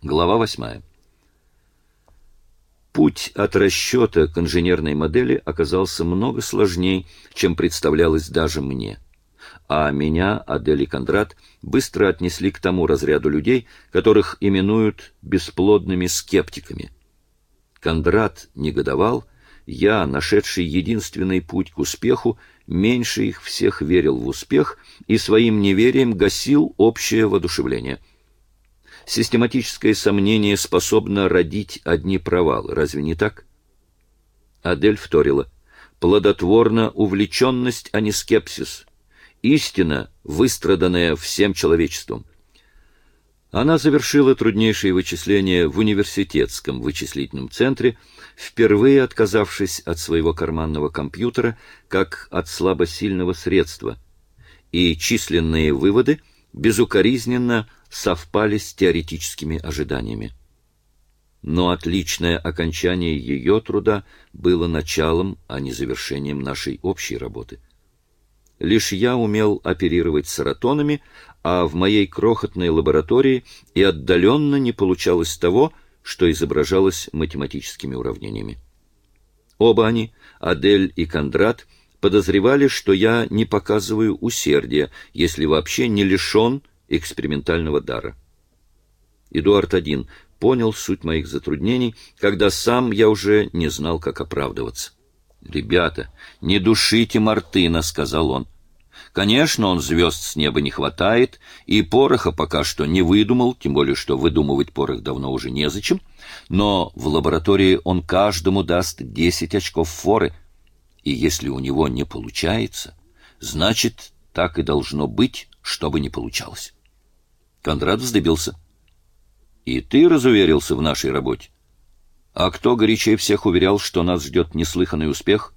Глава восьмая. Путь от расчета к инженерной модели оказался много сложнее, чем представлялось даже мне. А меня, Адель и Кондрат, быстро отнесли к тому разряду людей, которых именуют бесплодными скептиками. Кондрат негодовал, я, нашедший единственный путь к успеху, меньше их всех верил в успех и своим неверием гасил общее воодушевление. Систематическое сомнение способно родить одни провалы, разве не так? Адель вторила. Плодотворна увлеченность, а не скепсис. Истина, выстраданная всем человечеством. Она завершила труднейшие вычисления в университетском вычислительном центре, впервые отказавшись от своего карманного компьютера как от слабосильного средства, и численные выводы безукоризненно совпали с теоретическими ожиданиями. Но отличное окончание ее труда было началом, а не завершением нашей общей работы. Лишь я умел оперировать саратонами, а в моей крохотной лаборатории и отдаленно не получалось того, что изображалось математическими уравнениями. Оба они, Адель и Кондрат, подозревали, что я не показываю усердия, если вообще не лишен экспериментального дара. Эдуард один понял суть моих затруднений, когда сам я уже не знал, как оправдываться. «Ребята, не душите Мартына», — сказал он. Конечно, он звезд с неба не хватает, и пороха пока что не выдумал, тем более, что выдумывать порох давно уже незачем, но в лаборатории он каждому даст 10 очков форы, и если у него не получается, значит, так и должно быть, чтобы не получалось. Кондрат вздыбился. И ты разуверился в нашей работе? А кто горячее всех уверял, что нас ждет неслыханный успех?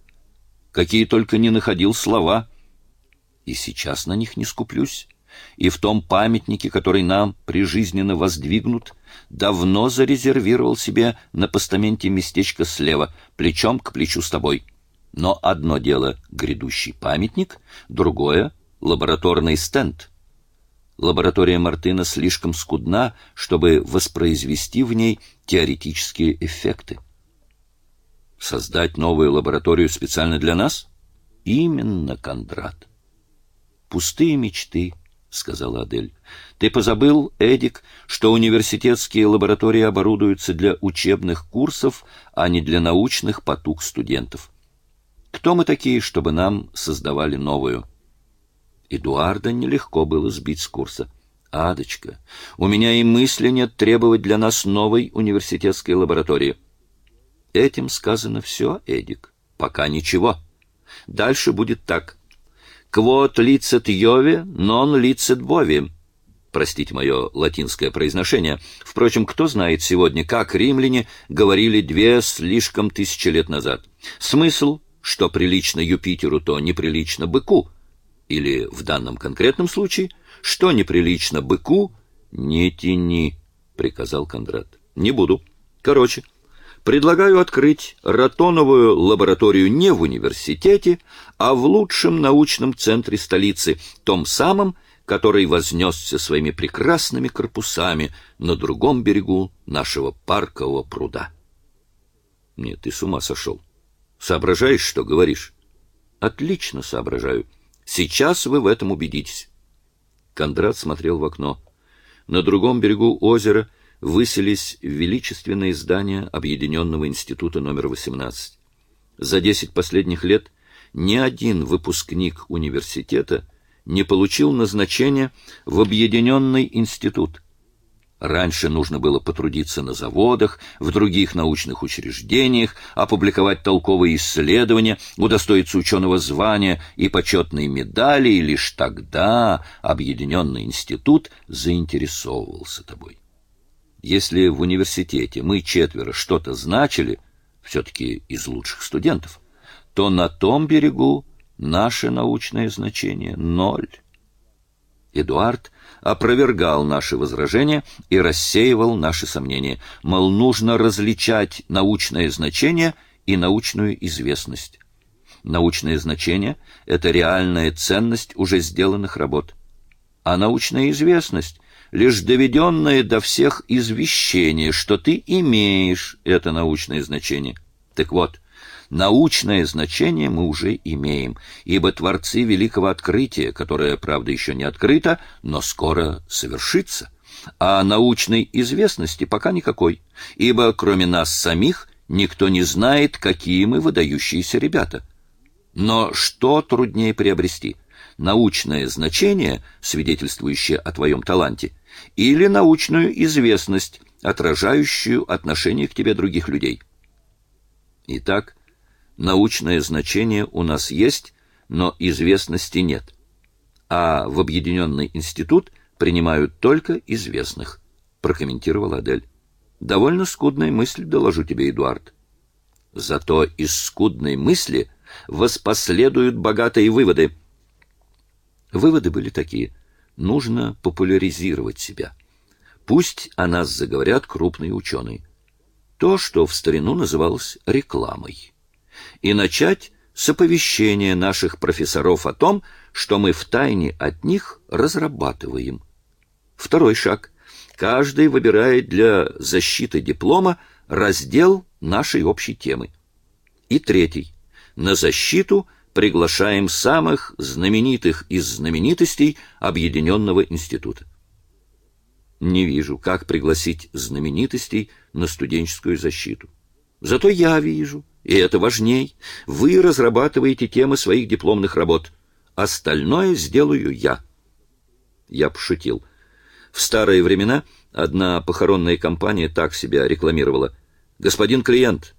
Какие только не находил слова — и сейчас на них не скуплюсь. И в том памятнике, который нам прижизненно воздвигнут, давно зарезервировал себе на постаменте местечко слева, плечом к плечу с тобой. Но одно дело — грядущий памятник, другое — лабораторный стенд. Лаборатория Мартына слишком скудна, чтобы воспроизвести в ней теоретические эффекты. Создать новую лабораторию специально для нас? Именно, Кондрат. Пустые мечты, сказала Адель. Ты позабыл, Эдик, что университетские лаборатории оборудуются для учебных курсов, а не для научных потуг студентов. Кто мы такие, чтобы нам создавали новую? Эдуарда нелегко было сбить с курса. Адочка, у меня и мысли нет требовать для нас новой университетской лаборатории. Этим сказано все, Эдик. Пока ничего. Дальше будет так. «Quod licet Йове, non licet бови». Простите мое латинское произношение. Впрочем, кто знает сегодня, как римляне говорили две слишком тысячи лет назад. Смысл, что прилично Юпитеру, то неприлично быку. Или, в данном конкретном случае, что неприлично быку, не тяни, приказал Кондрат. Не буду. Короче, предлагаю открыть ротоновую лабораторию не в университете, а в лучшем научном центре столицы, том самом, который вознесся своими прекрасными корпусами на другом берегу нашего паркового пруда. Нет, ты с ума сошел. Соображаешь, что говоришь? Отлично соображаю. Сейчас вы в этом убедитесь. Кондрат смотрел в окно. На другом берегу озера — выселись величественные здания Объединенного института номер 18. За 10 последних лет ни один выпускник университета не получил назначения в Объединенный институт. Раньше нужно было потрудиться на заводах, в других научных учреждениях, опубликовать толковые исследования, удостоиться ученого звания и почетной медали, и лишь тогда Объединенный институт заинтересовывался тобой. Если в университете мы четверо что-то значили, все-таки из лучших студентов, то на том берегу наше научное значение — ноль. Эдуард опровергал наши возражения и рассеивал наши сомнения, мол, нужно различать научное значение и научную известность. Научное значение — это реальная ценность уже сделанных работ, а научная известность лишь доведенное до всех извещение, что ты имеешь это научное значение. Так вот, научное значение мы уже имеем, ибо творцы великого открытия, которое, правда, еще не открыто, но скоро совершится, а научной известности пока никакой, ибо кроме нас самих никто не знает, какие мы выдающиеся ребята. Но что труднее приобрести? Научное значение, свидетельствующее о твоем таланте, или научную известность, отражающую отношение к тебе других людей? Итак, научное значение у нас есть, но известности нет. А в Объединенный институт принимают только известных, прокомментировала Адель. Довольно скудная мысль, доложу тебе, Эдуард. Зато из скудной мысли воспоследуют богатые выводы. Выводы были такие. Нужно популяризировать себя. Пусть о нас заговорят крупные ученые. То, что в старину называлось рекламой и начать с оповещения наших профессоров о том, что мы втайне от них разрабатываем. Второй шаг. Каждый выбирает для защиты диплома раздел нашей общей темы. И третий. На защиту приглашаем самых знаменитых из знаменитостей Объединенного института. Не вижу, как пригласить знаменитостей на студенческую защиту. Зато я вижу, и это важней. Вы разрабатываете темы своих дипломных работ. Остальное сделаю я. Я пошутил. В старые времена одна похоронная компания так себя рекламировала. Господин клиент,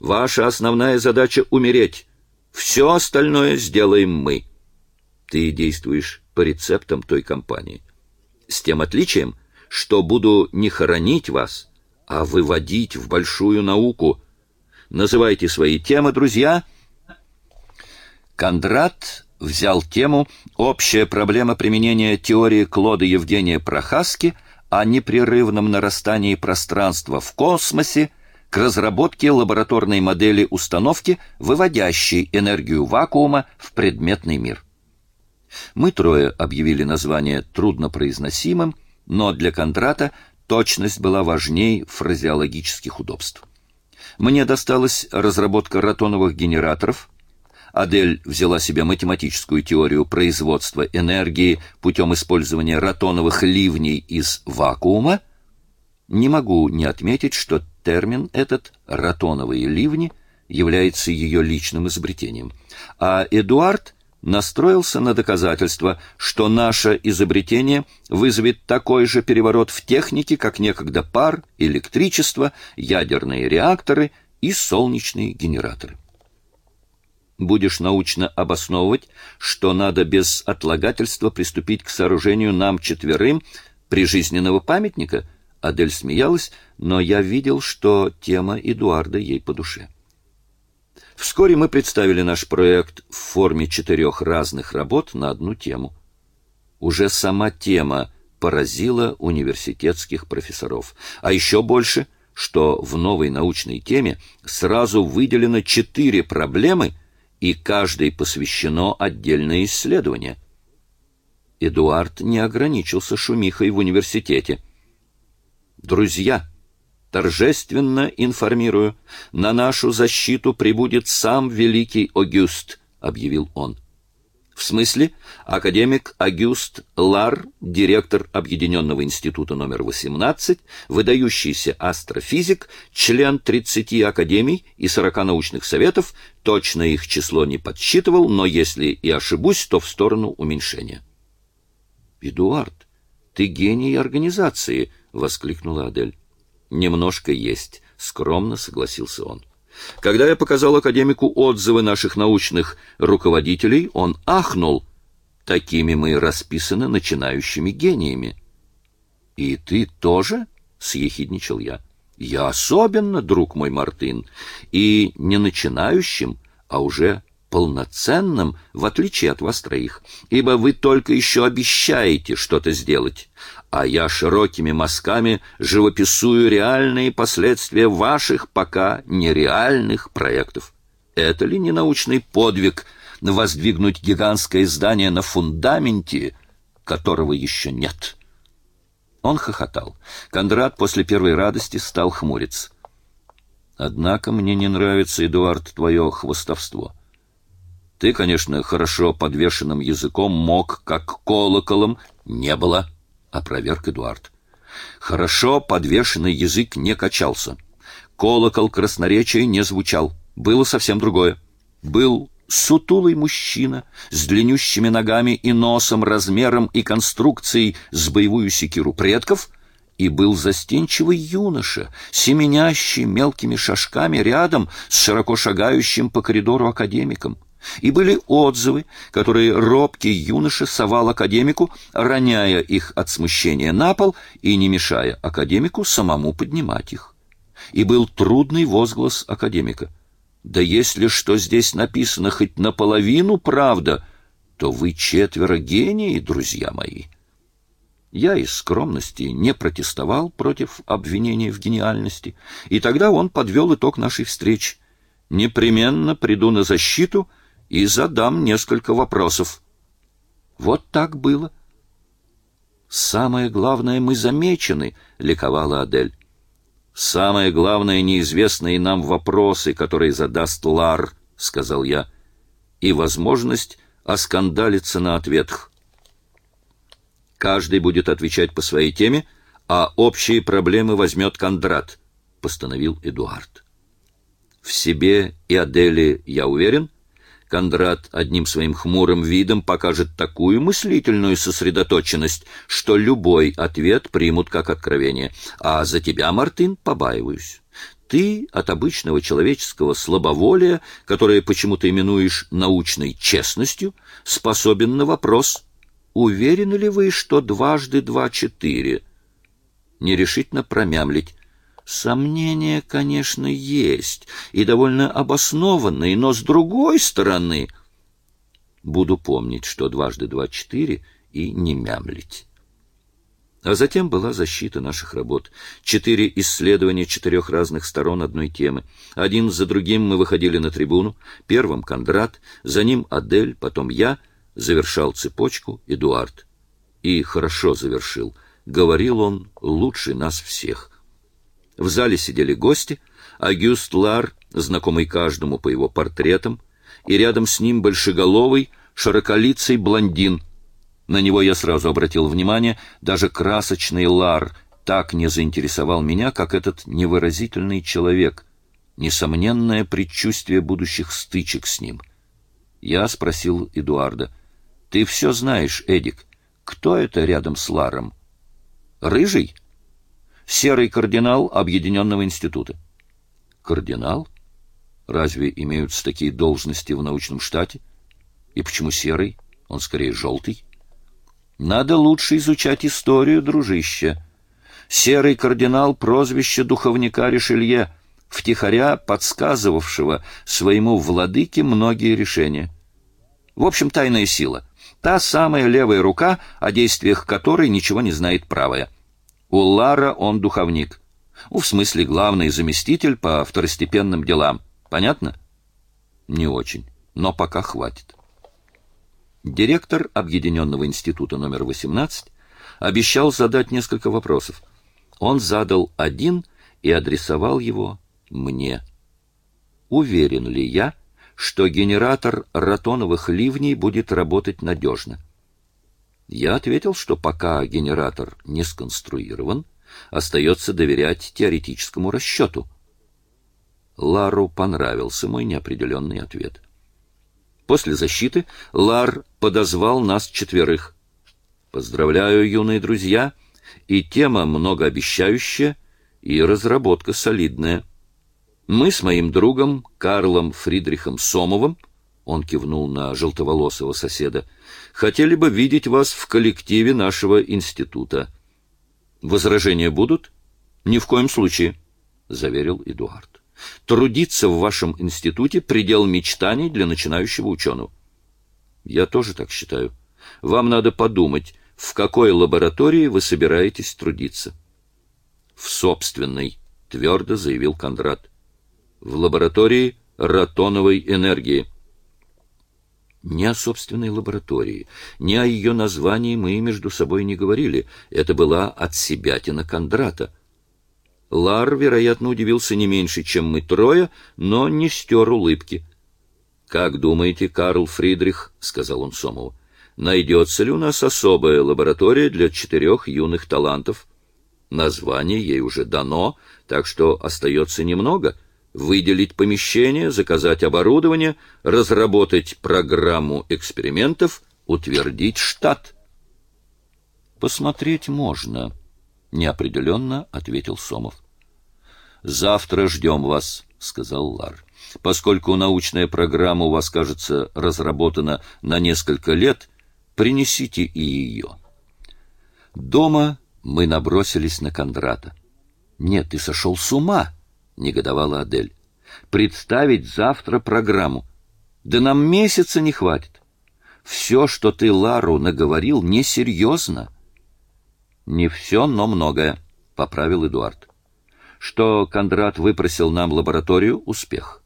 ваша основная задача — умереть. Все остальное сделаем мы. Ты действуешь по рецептам той компании. С тем отличием, что буду не хоронить вас, а выводить в большую науку — Называйте свои темы, друзья. Кондрат взял тему «Общая проблема применения теории Клода Евгения Прохаски о непрерывном нарастании пространства в космосе к разработке лабораторной модели установки, выводящей энергию вакуума в предметный мир». Мы трое объявили название труднопроизносимым, но для Кондрата точность была важней фразеологических удобств. Мне досталась разработка ротоновых генераторов. Адель взяла себе математическую теорию производства энергии путем использования ротоновых ливней из вакуума. Не могу не отметить, что термин этот «ротоновые ливни» является ее личным изобретением. А Эдуард настроился на доказательство, что наше изобретение вызовет такой же переворот в технике, как некогда пар, электричество, ядерные реакторы и солнечные генераторы. Будешь научно обосновывать, что надо без отлагательства приступить к сооружению нам четверым прижизненного памятника? Адель смеялась, но я видел, что тема Эдуарда ей по душе. Вскоре мы представили наш проект в форме четырех разных работ на одну тему. Уже сама тема поразила университетских профессоров. А еще больше, что в новой научной теме сразу выделено четыре проблемы, и каждой посвящено отдельное исследование. Эдуард не ограничился шумихой в университете. «Друзья!» Торжественно информирую, на нашу защиту прибудет сам великий Огюст, объявил он. В смысле, академик Агюст Лар, директор Объединенного института номер 18, выдающийся астрофизик, член 30 академий и 40 научных советов, точно их число не подсчитывал, но если и ошибусь, то в сторону уменьшения. «Эдуард, ты гений организации!» — воскликнула Адель. Немножко есть, скромно согласился он. Когда я показал академику отзывы наших научных руководителей, он ахнул. Такими мы расписаны начинающими гениями. И ты тоже? съехидничал я. Я особенно, друг мой Мартин, и не начинающим, а уже полноценным, в отличие от вас троих, ибо вы только еще обещаете что-то сделать, а я широкими мазками живописую реальные последствия ваших пока нереальных проектов. Это ли не научный подвиг воздвигнуть гигантское здание на фундаменте, которого еще нет? Он хохотал. Кондрат после первой радости стал хмуриться. Однако мне не нравится, Эдуард, твое хвостовство. Ты, конечно, хорошо подвешенным языком мог, как колоколом, не было, опроверг Эдуард. Хорошо подвешенный язык не качался. Колокол красноречия не звучал. Было совсем другое. Был сутулый мужчина с длиннющими ногами и носом, размером и конструкцией с боевую секиру предков — и был застенчивый юноша, семенящий мелкими шажками рядом с широко шагающим по коридору академиком. И были отзывы, которые робкий юноша совал академику, роняя их от смущения на пол и не мешая академику самому поднимать их. И был трудный возглас академика. «Да если что здесь написано хоть наполовину правда, то вы четверо гении, друзья мои». Я из скромности не протестовал против обвинения в гениальности, и тогда он подвел итог нашей встречи. Непременно приду на защиту и задам несколько вопросов. Вот так было. Самое главное, мы замечены, ликовала Адель. Самое главное, неизвестные нам вопросы, которые задаст Лар, сказал я, и возможность оскандалиться на ответах. Каждый будет отвечать по своей теме, а общие проблемы возьмет Кондрат, — постановил Эдуард. В себе и Аделе я уверен. Кондрат одним своим хмурым видом покажет такую мыслительную сосредоточенность, что любой ответ примут как откровение. А за тебя, Мартин, побаиваюсь. Ты от обычного человеческого слабоволия, которое почему-то именуешь научной честностью, способен на вопрос — Уверены ли вы, что дважды два — четыре? Нерешительно промямлить. Сомнения, конечно, есть, и довольно обоснованные, но с другой стороны... Буду помнить, что дважды два — четыре, и не мямлить. А затем была защита наших работ. Четыре исследования четырех разных сторон одной темы. Один за другим мы выходили на трибуну. Первым Кондрат, за ним Адель, потом я — завершал цепочку Эдуард. И хорошо завершил. Говорил он лучше нас всех. В зале сидели гости, Агюст Лар, знакомый каждому по его портретам, и рядом с ним большеголовый, широколицый блондин. На него я сразу обратил внимание, даже красочный Лар так не заинтересовал меня, как этот невыразительный человек. Несомненное предчувствие будущих стычек с ним. Я спросил Эдуарда — ты все знаешь, Эдик. Кто это рядом с Ларом? Рыжий? Серый кардинал Объединенного института. Кардинал? Разве имеются такие должности в научном штате? И почему серый? Он скорее желтый. Надо лучше изучать историю, дружище. Серый кардинал — прозвище духовника Ришелье, втихаря подсказывавшего своему владыке многие решения. В общем, тайная сила — Та самая левая рука, о действиях которой ничего не знает правая. У Лара он духовник. Ну, в смысле, главный заместитель по второстепенным делам. Понятно? Не очень, но пока хватит. Директор Объединенного института номер 18 обещал задать несколько вопросов. Он задал один и адресовал его мне. Уверен ли я, что генератор ротоновых ливней будет работать надежно. Я ответил, что пока генератор не сконструирован, остается доверять теоретическому расчету. Лару понравился мой неопределенный ответ. После защиты Лар подозвал нас четверых. Поздравляю, юные друзья, и тема многообещающая, и разработка солидная. Мы с моим другом Карлом Фридрихом Сомовым, он кивнул на желтоволосого соседа, хотели бы видеть вас в коллективе нашего института. Возражения будут? Ни в коем случае, заверил Эдуард. Трудиться в вашем институте предел мечтаний для начинающего ученого. Я тоже так считаю. Вам надо подумать, в какой лаборатории вы собираетесь трудиться. В собственной, твердо заявил Кондрат в лаборатории ротоновой энергии. Ни о собственной лаборатории, ни о ее названии мы между собой не говорили. Это была от себятина Кондрата. Лар, вероятно, удивился не меньше, чем мы трое, но не стер улыбки. «Как думаете, Карл Фридрих, — сказал он Сомову, — найдется ли у нас особая лаборатория для четырех юных талантов? Название ей уже дано, так что остается немного — выделить помещение, заказать оборудование, разработать программу экспериментов, утвердить штат. «Посмотреть можно», — неопределенно ответил Сомов. «Завтра ждем вас», — сказал Лар. Поскольку научная программа у вас, кажется, разработана на несколько лет, принесите и ее. Дома мы набросились на Кондрата. «Нет, ты сошел с ума!» — негодовала Адель. «Представить завтра программу. Да нам месяца не хватит. Все, что ты Лару наговорил, несерьезно». «Не все, но многое», — поправил Эдуард. «Что Кондрат выпросил нам лабораторию — успех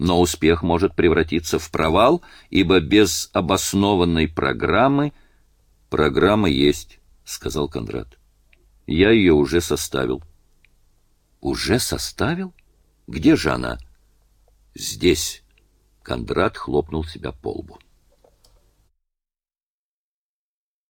но успех может превратиться в провал, ибо без обоснованной программы... Программа есть, сказал Кондрат. Я ее уже составил. Уже составил? Где же она? Здесь. Кондрат хлопнул себя по лбу.